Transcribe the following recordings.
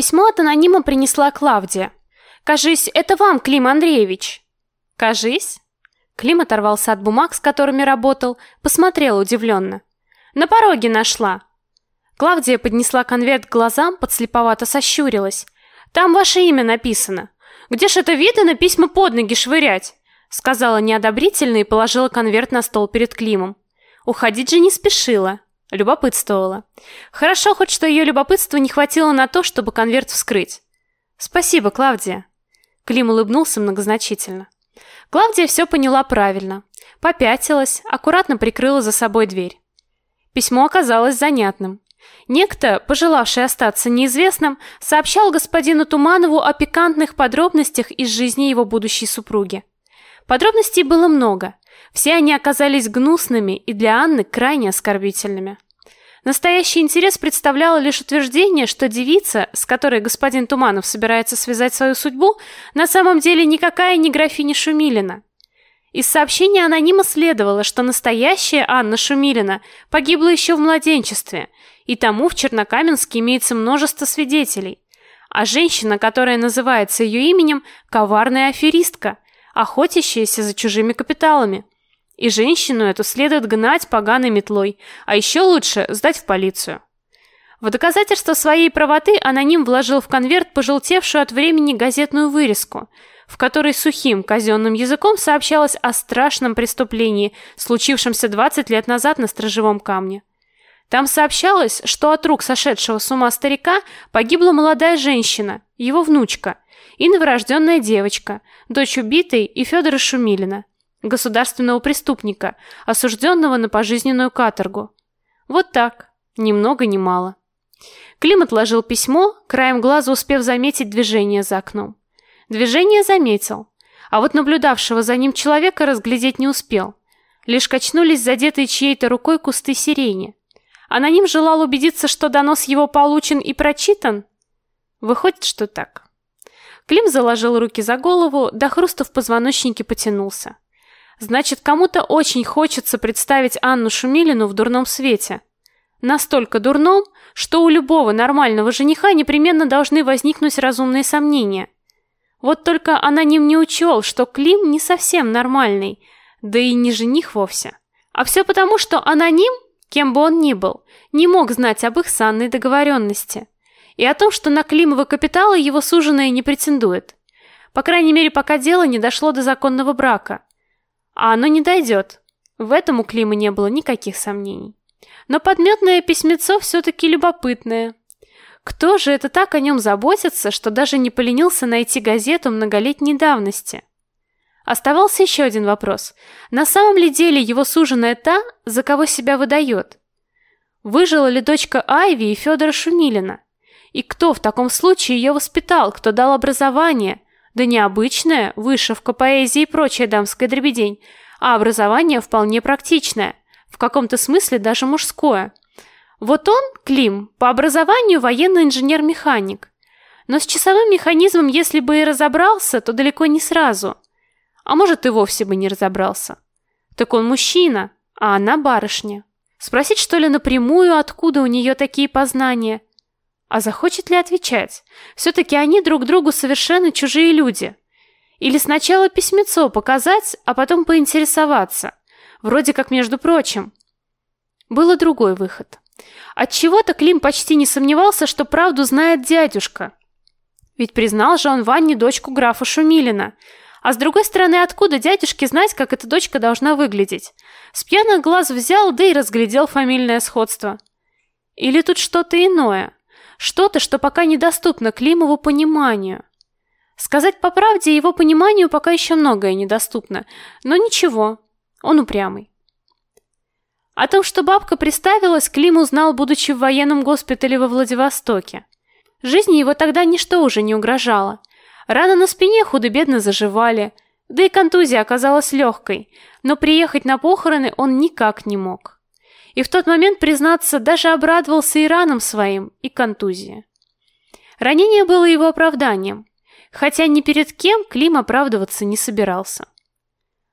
Письмо от анонима принесла Клавдия. «Кажись, это вам, Клим Андреевич». «Кажись?» Клим оторвался от бумаг, с которыми работал, посмотрел удивленно. «На пороге нашла». Клавдия поднесла конверт к глазам, подслеповато сощурилась. «Там ваше имя написано. Где ж это видно письма под ноги швырять?» Сказала неодобрительно и положила конверт на стол перед Климом. Уходить же не спешила. Любопытствовала. Хорошо хоть, что ее любопытства не хватило на то, чтобы конверт вскрыть. Спасибо, Клавдия. Клим улыбнулся многозначительно. Клавдия все поняла правильно. Попятилась, аккуратно прикрыла за собой дверь. Письмо оказалось занятным. Некто, пожелавший остаться неизвестным, сообщал господину Туманову о пикантных подробностях из жизни его будущей супруги. Подробностей было много. Все они оказались гнусными и для Анны крайне оскорбительными. Настоящий интерес представляло лишь утверждение, что девица, с которой господин Туманов собирается связать свою судьбу, на самом деле никакая не графиня Шумилина. Из сообщения анонима следовало, что настоящая Анна Шумилина погибла еще в младенчестве, и тому в Чернокаменске имеется множество свидетелей. А женщина, которая называется ее именем, коварная аферистка, охотящаяся за чужими капиталами. И женщину эту следует гнать поганой метлой, а еще лучше сдать в полицию. В доказательство своей правоты аноним вложил в конверт пожелтевшую от времени газетную вырезку, в которой сухим казенным языком сообщалось о страшном преступлении, случившемся 20 лет назад на Стражевом камне. Там сообщалось, что от рук сошедшего с ума старика погибла молодая женщина, его внучка, и новорожденная девочка, дочь убитой и Федора Шумилина государственного преступника, осужденного на пожизненную каторгу. Вот так, ни много ни мало. Клим отложил письмо, краем глаза успев заметить движение за окном. Движение заметил, а вот наблюдавшего за ним человека разглядеть не успел. Лишь качнулись задетые чьей-то рукой кусты сирени. Аноним желал убедиться, что донос его получен и прочитан? Выходит, что так. Клим заложил руки за голову, до хруста в позвоночнике потянулся. Значит, кому-то очень хочется представить Анну Шумилину в дурном свете. Настолько дурном, что у любого нормального жениха непременно должны возникнуть разумные сомнения. Вот только аноним не учел, что Клим не совсем нормальный, да и не жених вовсе. А все потому, что аноним, кем бы он ни был, не мог знать об их с Анной договоренности. И о том, что на Климова капитала его суженая не претендует. По крайней мере, пока дело не дошло до законного брака. А оно не дойдет. В этом у Клима не было никаких сомнений. Но подметное письмецо все-таки любопытное. Кто же это так о нем заботится, что даже не поленился найти газету многолетней давности? Оставался еще один вопрос. На самом ли деле его суженая та, за кого себя выдает? Выжила ли дочка Айви и Федора Шумилина? И кто в таком случае ее воспитал, кто дал образование, да не обычная вышивка, поэзия и прочая дамская дребедень, а образование вполне практичное, в каком-то смысле даже мужское. Вот он, Клим, по образованию военный инженер-механик. Но с часовым механизмом, если бы и разобрался, то далеко не сразу. А может, и вовсе бы не разобрался. Так он мужчина, а она барышня. Спросить, что ли, напрямую, откуда у нее такие познания – а захочет ли отвечать? Все-таки они друг другу совершенно чужие люди. Или сначала письмецо показать, а потом поинтересоваться. Вроде как между прочим. Было другой выход. От чего-то Клим почти не сомневался, что правду знает дядюшка. Ведь признал же он Ванне дочку графа Шумилина. А с другой стороны, откуда дядюшке знать, как эта дочка должна выглядеть? С пьяных глаз взял, да и разглядел фамильное сходство. Или тут что-то иное? Что-то, что пока недоступно Климову пониманию. Сказать по правде, его пониманию пока еще многое недоступно. Но ничего, он упрямый. О том, что бабка приставилась, Клим узнал, будучи в военном госпитале во Владивостоке. Жизни его тогда ничто уже не угрожало. Раны на спине худо-бедно заживали, да и контузия оказалась легкой, но приехать на похороны он никак не мог. И в тот момент, признаться, даже обрадовался и ранам своим, и контузии. Ранение было его оправданием, хотя ни перед кем Клим оправдываться не собирался.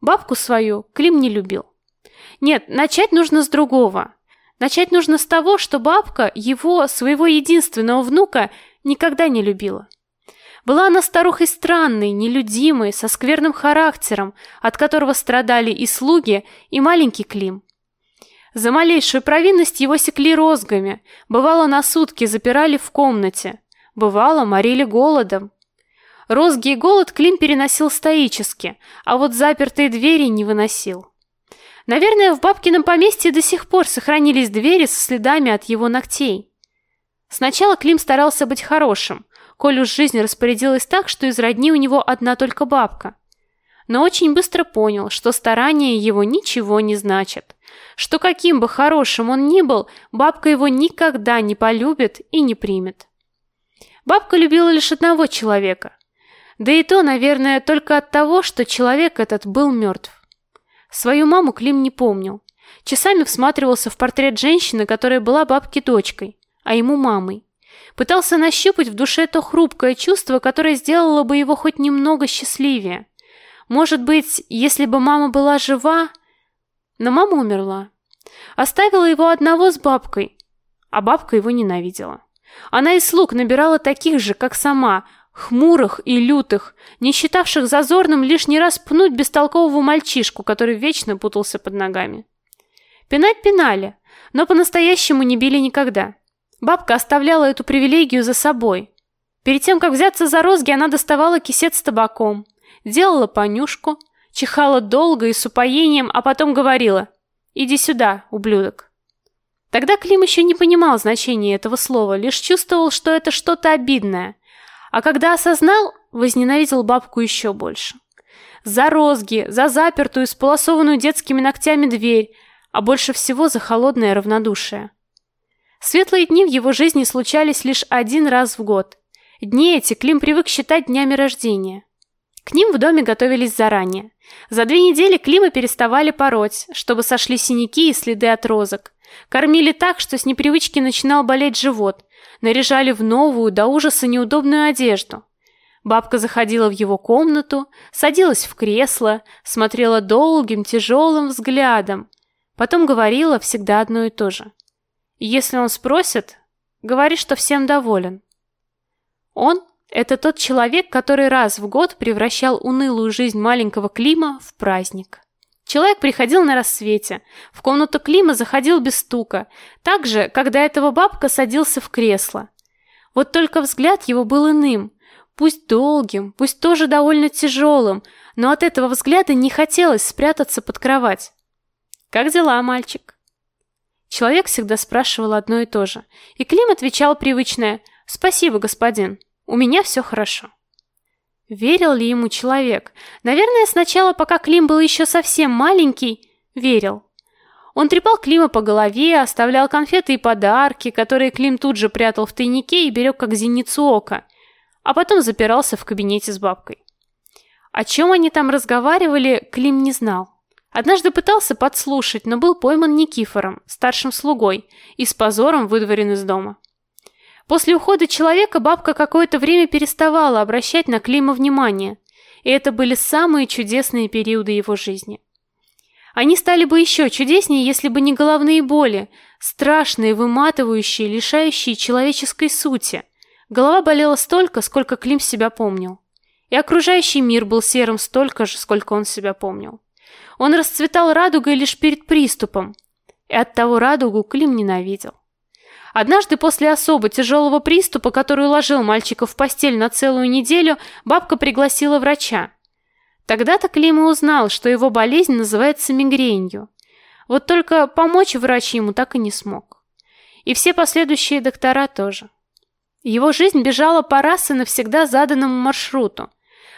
Бабку свою Клим не любил. Нет, начать нужно с другого. Начать нужно с того, что бабка его, своего единственного внука, никогда не любила. Была она старухой странной, нелюдимой, со скверным характером, от которого страдали и слуги, и маленький Клим. За малейшую провинность его секли розгами, бывало на сутки запирали в комнате, бывало морили голодом. Розги и голод Клим переносил стоически, а вот запертые двери не выносил. Наверное, в бабкином поместье до сих пор сохранились двери со следами от его ногтей. Сначала Клим старался быть хорошим, коль уж жизнь распорядилась так, что из родни у него одна только бабка. Но очень быстро понял, что старания его ничего не значат, что каким бы хорошим он ни был, бабка его никогда не полюбит и не примет. Бабка любила лишь одного человека. Да и то, наверное, только от того, что человек этот был мертв. Свою маму Клим не помнил. Часами всматривался в портрет женщины, которая была бабке дочкой, а ему мамой. Пытался нащупать в душе то хрупкое чувство, которое сделало бы его хоть немного счастливее. Может быть, если бы мама была жива... Но мама умерла. Оставила его одного с бабкой, а бабка его ненавидела. Она из слуг набирала таких же, как сама, хмурых и лютых, не считавших зазорным лишний раз пнуть бестолкового мальчишку, который вечно путался под ногами. Пинать пинали, но по-настоящему не били никогда. Бабка оставляла эту привилегию за собой. Перед тем, как взяться за розги, она доставала кисет с табаком, делала понюшку, чихала долго и с упоением, а потом говорила «Иди сюда, ублюдок». Тогда Клим еще не понимал значения этого слова, лишь чувствовал, что это что-то обидное. А когда осознал, возненавидел бабку еще больше. За розги, за запертую, сполосованную детскими ногтями дверь, а больше всего за холодное равнодушие. Светлые дни в его жизни случались лишь один раз в год. Дни эти Клим привык считать днями рождения. К ним в доме готовились заранее. За две недели Клима переставали пороть, чтобы сошли синяки и следы от розок. Кормили так, что с непривычки начинал болеть живот. Наряжали в новую, до ужаса неудобную одежду. Бабка заходила в его комнату, садилась в кресло, смотрела долгим, тяжелым взглядом. Потом говорила всегда одно и то же. Если он спросит, говори, что всем доволен. Он – это тот человек, который раз в год превращал унылую жизнь маленького Клима в праздник. Человек приходил на рассвете. В комнату Клима заходил без стука, так же, как до этого бабка садился в кресло. Вот только взгляд его был иным, пусть долгим, пусть тоже довольно тяжелым, но от этого взгляда не хотелось спрятаться под кровать. «Как дела, мальчик?» Человек всегда спрашивал одно и то же, и Клим отвечал привычное «Спасибо, господин, у меня все хорошо». Верил ли ему человек? Наверное, сначала, пока Клим был еще совсем маленький, верил. Он трепал Клима по голове, оставлял конфеты и подарки, которые Клим тут же прятал в тайнике и берег как зеницу ока, а потом запирался в кабинете с бабкой. О чем они там разговаривали, Клим не знал. Однажды пытался подслушать, но был пойман Никифором, старшим слугой, и с позором выдворен из дома. После ухода человека бабка какое-то время переставала обращать на Клима внимание, и это были самые чудесные периоды его жизни. Они стали бы еще чудеснее, если бы не головные боли, страшные, выматывающие, лишающие человеческой сути. Голова болела столько, сколько Клим себя помнил. И окружающий мир был серым столько же, сколько он себя помнил. Он расцветал радугой лишь перед приступом, и оттого радугу Клим ненавидел. Однажды после особо тяжелого приступа, который уложил мальчика в постель на целую неделю, бабка пригласила врача. Тогда-то Клим и узнал, что его болезнь называется мигренью. Вот только помочь врач ему так и не смог. И все последующие доктора тоже. Его жизнь бежала по раз и навсегда заданному маршруту,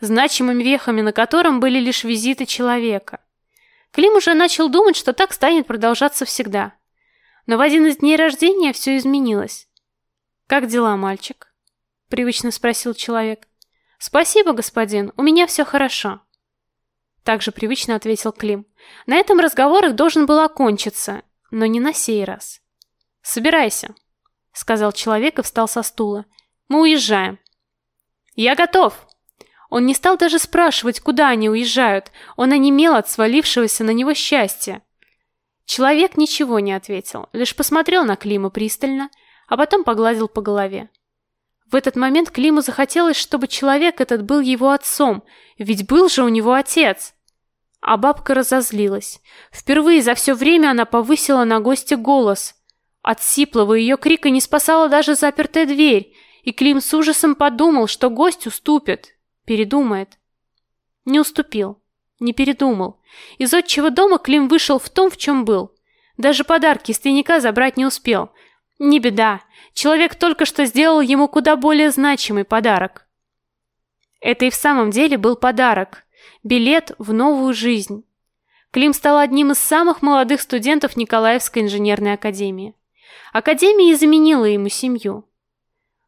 значимыми вехами на котором были лишь визиты человека. Клим уже начал думать, что так станет продолжаться всегда. Но в один из дней рождения все изменилось. «Как дела, мальчик?» — привычно спросил человек. «Спасибо, господин, у меня все хорошо». Также привычно ответил Клим. На этом разговор их должен был окончиться, но не на сей раз. «Собирайся», — сказал человек и встал со стула. «Мы уезжаем». «Я готов», он не стал даже спрашивать, куда они уезжают. Он онемел от свалившегося на него счастья. Человек ничего не ответил, лишь посмотрел на Клима пристально, а потом погладил по голове. В этот момент Климу захотелось, чтобы человек этот был его отцом, ведь был же у него отец. А бабка разозлилась. Впервые за все время она повысила на гостя голос. От сиплого ее крика не спасала даже запертая дверь, и Клим с ужасом подумал, что гость уступит, передумает. Не уступил, не передумал. Из отчего дома Клим вышел в том, в чем был. Даже подарки из тайника забрать не успел. Не беда, человек только что сделал ему куда более значимый подарок. Это и в самом деле был подарок. Билет в новую жизнь. Клим стал одним из самых молодых студентов Николаевской инженерной академии. Академия заменила ему семью.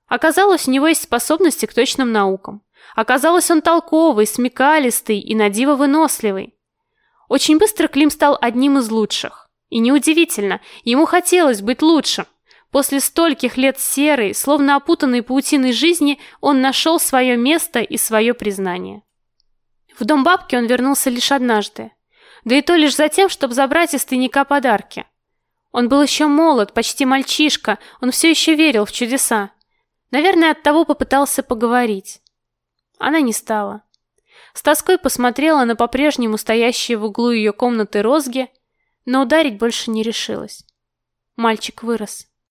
Оказалось, у него есть способности к точным наукам. Оказалось, он толковый, смекалистый и надиво выносливый. Очень быстро Клим стал одним из лучших. И неудивительно, ему хотелось быть лучшим. После стольких лет серой, словно опутанной паутиной жизни, он нашел свое место и свое признание. В дом бабки он вернулся лишь однажды. Да и то лишь за тем, чтобы забрать из тайника подарки. Он был еще молод, почти мальчишка, он все еще верил в чудеса. Наверное, от того попытался поговорить. Она не стала. С тоской посмотрела на по-прежнему стоящие в углу ее комнаты розги, но ударить больше не решилась. Мальчик вырос.